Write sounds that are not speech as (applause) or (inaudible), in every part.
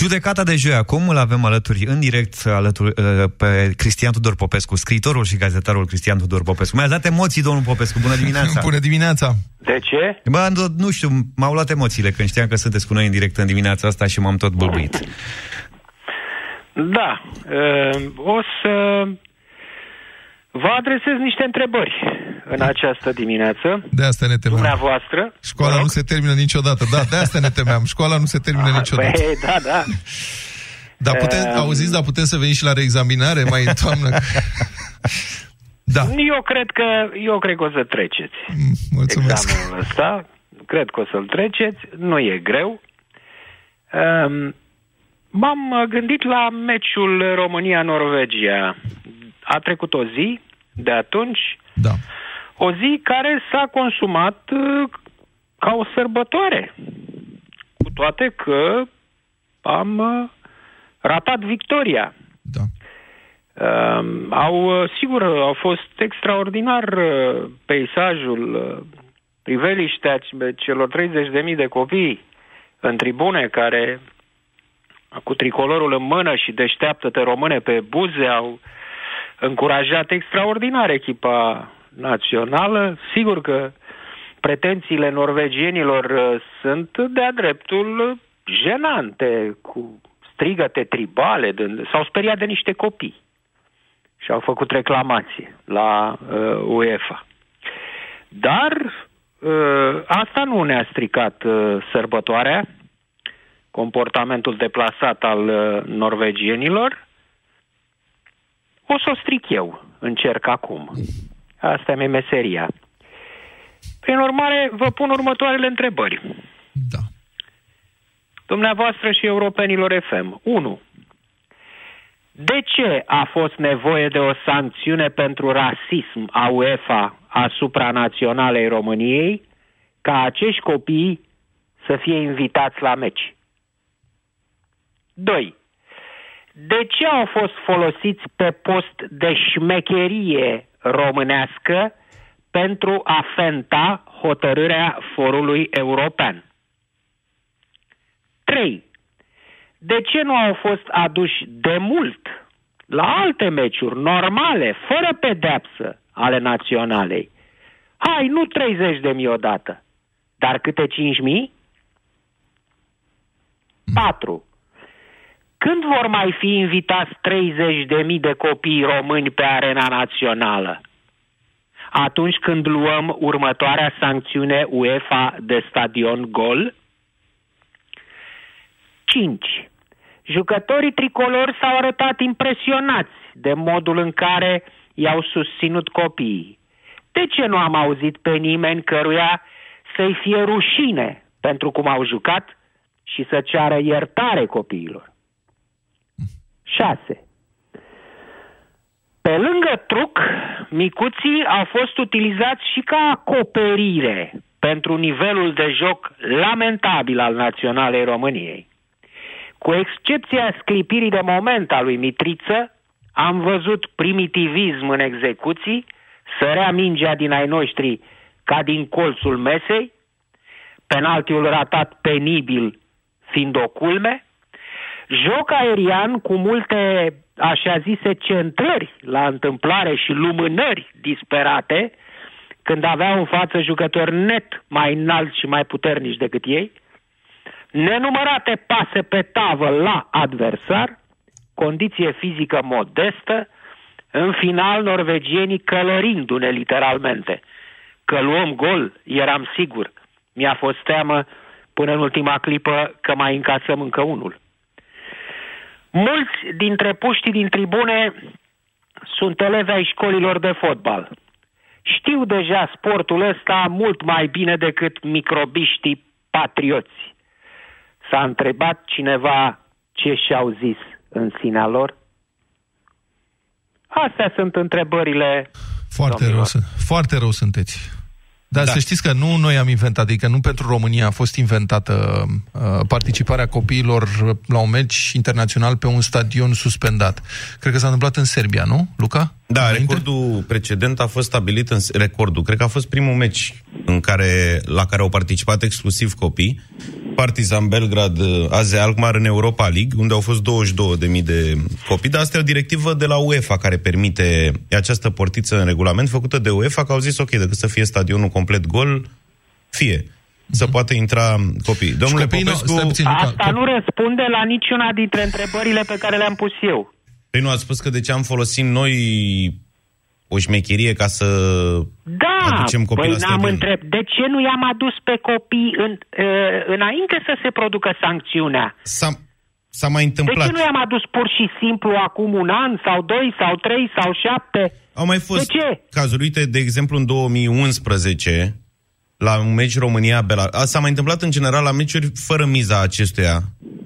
Judecata de joi acum îl avem alături, în direct, alături, uh, pe Cristian Tudor Popescu, scriitorul și gazetarul Cristian Tudor Popescu. Mi-a dat emoții, domnul Popescu. Bună dimineața! (laughs) Bună dimineața! De ce? Bă, nu știu, m-au luat emoțiile când știam că sunteți cu noi în direct în dimineața asta și m-am tot bâlbuit. Da. Uh, o să vă adresez niște întrebări în această dimineață. De asta ne temeam. Dumneavoastră. Școala nu se termină niciodată. Da, de asta ne temeam. Școala nu se termină Ah, niciodată. Păi, da, da. Dar putem, Um, auziți, dar putem să venim și la reexaminare mai în toamnă? da, Eu cred că eu cred că o să treceți mulțumesc. examenul ăsta. Cred că o să-l treceți. Nu e greu. Um, m-am uh, gândit la meciul România-Norvegia. A trecut o zi de atunci, Da. O zi care s-a consumat uh, ca o sărbătoare. Cu toate că am uh, ratat victoria. Da. Uh, au, uh, sigur, au fost extraordinar uh, peisajul, uh, priveliștea c- celor 30.000 de copii în tribune care cu tricolorul în mână și deșteaptă-te române pe buze au încurajat extraordinar echipa națională. Sigur că pretențiile norvegienilor uh, sunt de-a dreptul jenante, cu strigăte tribale, dând- s-au speriat de niște copii și au făcut reclamație la uh, UEFA. Dar uh, asta nu ne-a stricat uh, sărbătoarea, comportamentul deplasat al uh, norvegienilor. O să o stric eu, încerc acum. Asta mi-e meseria. Prin urmare, vă pun următoarele întrebări. Da. Dumneavoastră și europenilor FM. 1. De ce a fost nevoie de o sancțiune pentru rasism a UEFA asupra naționalei României ca acești copii să fie invitați la meci? 2. De ce au fost folosiți pe post de șmecherie românească pentru a fenta hotărârea forului european? 3. De ce nu au fost aduși de mult la alte meciuri normale, fără pedeapsă ale naționalei? Hai, nu 30 de mii odată, dar câte 5 mii? 4. Când vor mai fi invitați 30 de mii de copii români pe arena națională? Atunci când luăm următoarea sancțiune UEFA de stadion gol? 5. Jucătorii tricolori s-au arătat impresionați de modul în care i-au susținut copiii. De ce nu am auzit pe nimeni căruia să-i fie rușine pentru cum au jucat și să ceară iertare copiilor? 6. Pe lângă truc, micuții au fost utilizați și ca acoperire pentru nivelul de joc lamentabil al Naționalei României. Cu excepția sclipirii de moment a lui Mitriță, am văzut primitivism în execuții, sărea mingea din ai noștri ca din colțul mesei, penaltiul ratat penibil fiind o culme, joc aerian cu multe, așa zise, centrări la întâmplare și lumânări disperate, când aveau în față jucători net mai înalți și mai puternici decât ei, nenumărate pase pe tavă la adversar, condiție fizică modestă, în final norvegienii călărindu-ne literalmente. Că luăm gol, eram sigur. Mi-a fost teamă până în ultima clipă că mai încasăm încă unul. Mulți dintre puștii din tribune sunt elevi ai școlilor de fotbal. Știu deja sportul ăsta mult mai bine decât microbiștii patrioți. S-a întrebat cineva ce și-au zis în sinea lor? Astea sunt întrebările. Foarte domnilor. rău, sunt- foarte rău sunteți. Dar Da. da. să știți că nu noi am inventat, adică nu pentru România a fost inventată uh, participarea copiilor la un meci internațional pe un stadion suspendat. Cred că s-a întâmplat în Serbia, nu, Luca? Da, Înainte? recordul precedent a fost stabilit în recordul. Cred că a fost primul meci în care, la care au participat exclusiv copii. Partizan Belgrad, Aze Alkmaar în Europa League, unde au fost 22.000 de copii, dar asta e o directivă de la UEFA care permite această portiță în regulament, făcută de UEFA, că au zis, ok, decât să fie stadionul complet gol, fie să poată intra copii. Domnule copiii nu- Popescu, stai puțin, Luca, Asta cop- nu răspunde la niciuna dintre întrebările pe care le-am pus eu. păi nu ați spus că de ce am folosit noi o șmecherie ca să Da, aducem copii păi la n-am stadion? întreb. De ce nu i-am adus pe copii în, uh, înainte să se producă sancțiunea? S-a, s-a mai De întâmplat. ce nu i-am adus pur și simplu acum un an sau doi sau trei sau șapte? Au mai fost De ce? cazuri. Uite, de exemplu, în 2011, la un meci România-Belarus. S-a mai întâmplat în general la meciuri fără miza acestuia.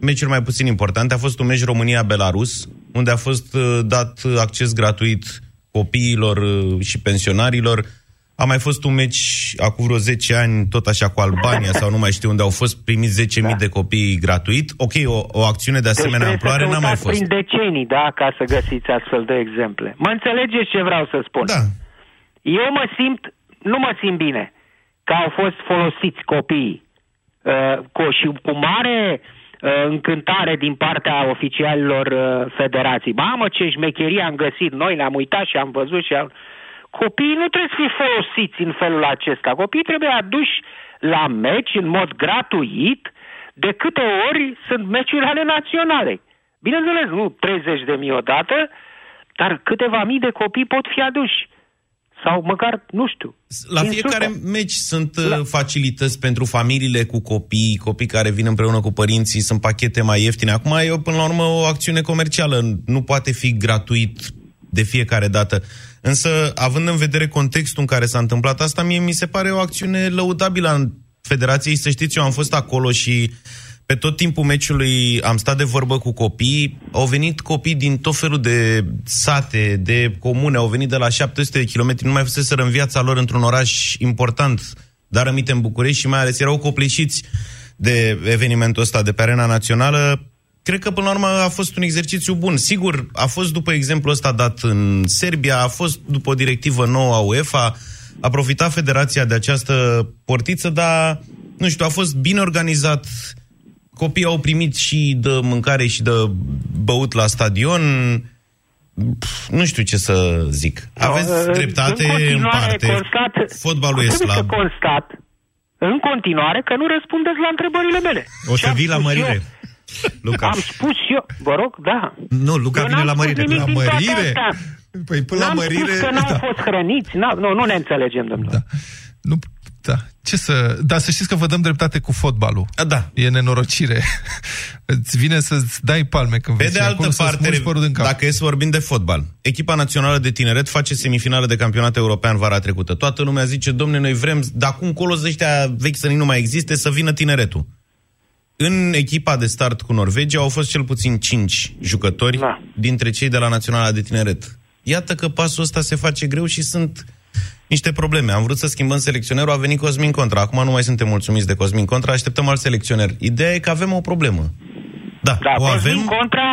Meciuri mai puțin importante. A fost un meci România-Belarus, unde a fost uh, dat acces gratuit copiilor uh, și pensionarilor. A mai fost un meci acum vreo 10 ani, tot așa cu Albania sau nu mai știu, unde au fost primiți 10.000 Da. de copii gratuit. Ok, o, o acțiune de asemenea deci amploare trebuie să n-a mai căutați fost. prin decenii, da, ca să găsiți astfel de exemple. Mă înțelegeți ce vreau să spun? Da. Eu mă simt, nu mă simt bine că au fost folosiți copiii uh, cu, și cu mare uh, încântare din partea oficialilor uh, federației. Mamă, ce șmecherie am găsit noi, ne-am uitat și am văzut și am... Copiii nu trebuie să fie folosiți în felul acesta. Copiii trebuie aduși la meci în mod gratuit de câte ori sunt meciuri ale naționale. Bineînțeles, nu 30 de mii odată, dar câteva mii de copii pot fi aduși. Sau măcar, nu știu. La din fiecare surse. meci sunt La- la... facilități pentru familiile cu copii, copii care vin împreună cu părinții, sunt pachete mai ieftine. Acum e, până la urmă, o acțiune comercială. Nu poate fi gratuit de fiecare dată. Însă, având în vedere contextul în care s-a întâmplat asta, mie mi se pare o acțiune lăudabilă în Federației. Să știți, eu am fost acolo și pe tot timpul meciului am stat de vorbă cu copii. Au venit copii din tot felul de sate, de comune, au venit de la 700 de kilometri, nu mai fuseseră în viața lor într-un oraș important, dar aminte în București și mai ales erau copleșiți de evenimentul ăsta de pe arena națională. Cred că până la urmă a fost un exercițiu bun. Sigur, a fost după exemplu ăsta dat în Serbia, a fost după o directivă nouă a UEFA, a profitat federația de această portiță, dar, nu știu, a fost bine organizat, copiii au primit și de mâncare și de băut la stadion. Pf, Nu știu ce să zic. Aveți Uh, dreptate în, în continuare parte. Constat, Fotbalul e trebuie slab. să constat în continuare că nu răspundeți la întrebările mele. O Ce să am vii la spus mărire. eu? (laughs) Luca. Am spus și eu, vă rog, da. Nu, Luca Eu vine n-am la spus mărire. nimic La din toate mărire? astea. Păi până la N-am mărire... spus că n-au da. fost hrăniți. N-au, nu, nu ne înțelegem, domnule. Da. Nu, da. Ce să... Dar să știți că vă dăm dreptate cu fotbalul. A, da. E nenorocire. (laughs) Îți vine să-ți dai palme când Pe vezi de și altă acolo să-ți parte, smulgi părul din cap. dacă e să vorbim de fotbal, echipa națională de tineret face semifinală de campionat european vara trecută. Toată lumea zice, domne, noi vrem, de acum încolo să ăștia vechi să nu mai existe, să vină tineretul. În echipa de start cu Norvegia au fost cel puțin 5 jucători Da. dintre cei de la Naționala de Tineret. Iată că pasul ăsta se face greu și sunt niște probleme. Am vrut să schimbăm selecționerul, a venit Cosmin Contra. Acum nu mai suntem mulțumiți de Cosmin Contra, așteptăm alt selecționer. Ideea e că avem o problemă. Da, Da, o Cosmin avem. Contra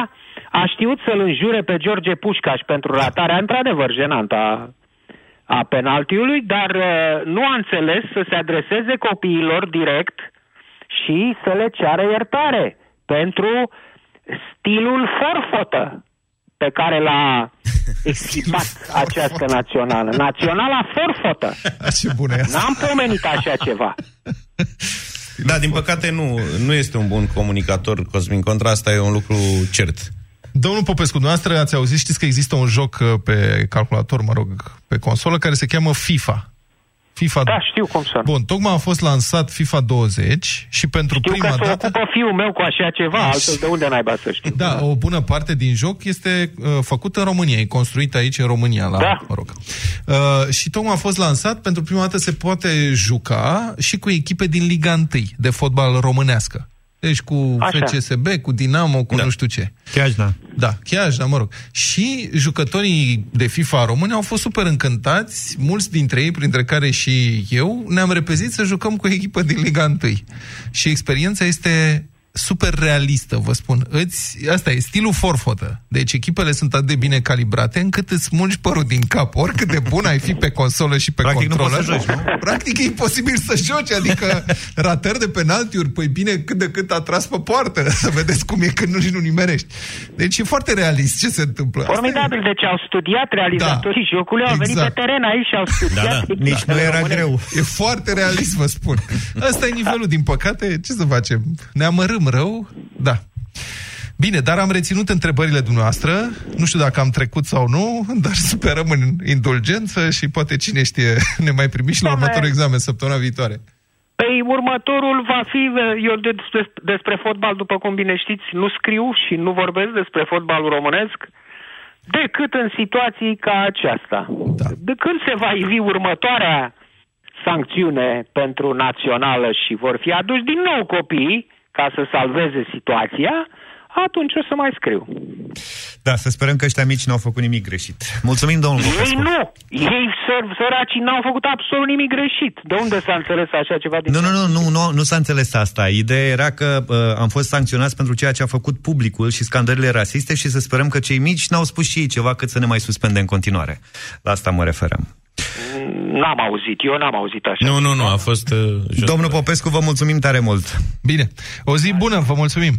a știut să-l înjure pe George Pușcaș pentru ratarea într-adevăr jenantă a, a penaltiului, dar uh, nu a înțeles să se adreseze copiilor direct și să le ceară iertare pentru stilul forfotă pe care l-a exhibat această națională. Naționala forfotă. Ce bună e asta. N-am pomenit așa ceva. Da, din păcate nu, nu este un bun comunicator Cosmin Contra, asta e un lucru cert. Domnul Popescu, dumneavoastră ați auzit, știți că există un joc uh, pe calculator, mă rog, pe consolă, care se cheamă FIFA. FIFA Da, știu cum sună. Bun, tocmai a fost lansat FIFA 20 și pentru Știu prima că se dată... ocupă fiul meu cu așa ceva, Așa. altfel de unde naiba să știu. Da, o bună parte din joc este uh, făcută în România, e construită aici în România, la, Da. mă rog. Uh, și tocmai a fost lansat, pentru prima dată se poate juca și cu echipe din Liga 1 de fotbal românească. Deci cu Așa. FCSB, cu Dinamo, cu Da. nu știu ce. Chiar, da. Da, chiar, da, mă rog. Și jucătorii de FIFA români au fost super încântați, mulți dintre ei, printre care și eu, ne-am repezit să jucăm cu o echipă din Liga 1. Și experiența este super realistă, vă spun. Îți, asta e stilul forfotă. Deci echipele sunt atât de bine calibrate încât îți smulgi părul din cap. Oricât de bun ai fi pe consolă și pe Practic nu controller. poți să joci, nu? Practic e imposibil să joci, adică ratări de penaltiuri, păi bine, cât de cât a tras pe poartă, (laughs) să vedeți cum e când nu și nu nimerești. Deci e foarte realist ce se întâmplă. Asta e- Formidabil, deci au studiat realizatorii Da. jocului, au venit Exact. pe teren aici și au studiat. Da, da. Nici nu era greu. E foarte realist, vă spun. Asta e nivelul, din păcate, ce să facem? Ne amărâm rău? Da. Bine, dar am reținut întrebările dumneavoastră. Nu știu dacă am trecut sau nu, dar sperăm în indulgență și poate cine știe (laughs) ne mai primi și la Doamne. următorul examen săptămâna viitoare. Păi următorul va fi, eu despre, despre fotbal, după cum bine știți, nu scriu și nu vorbesc despre fotbalul românesc, decât în situații ca aceasta. Da. De când se va ivi următoarea sancțiune pentru națională și vor fi aduși din nou copiii ca să salveze situația, atunci o să mai scriu. Da, să sperăm că ăștia mici n-au făcut nimic greșit. Mulțumim, domnul Ei Popescu. nu! Ei, săr- săracii, n-au făcut absolut nimic greșit. De unde s-a înțeles așa ceva? Din Nu, nu, nu, nu, nu, nu s-a înțeles asta. Ideea era că uh, am fost sancționați pentru ceea ce a făcut publicul și scandările rasiste și să sperăm că cei mici n-au spus și ei ceva cât să ne mai suspende în continuare. La asta mă referăm. N-am auzit, eu n-am auzit așa. Nu, nu, nu, a fost... Uh, jos. Domnul Popescu, vă mulțumim tare mult. Bine. O zi bună, vă mulțumim.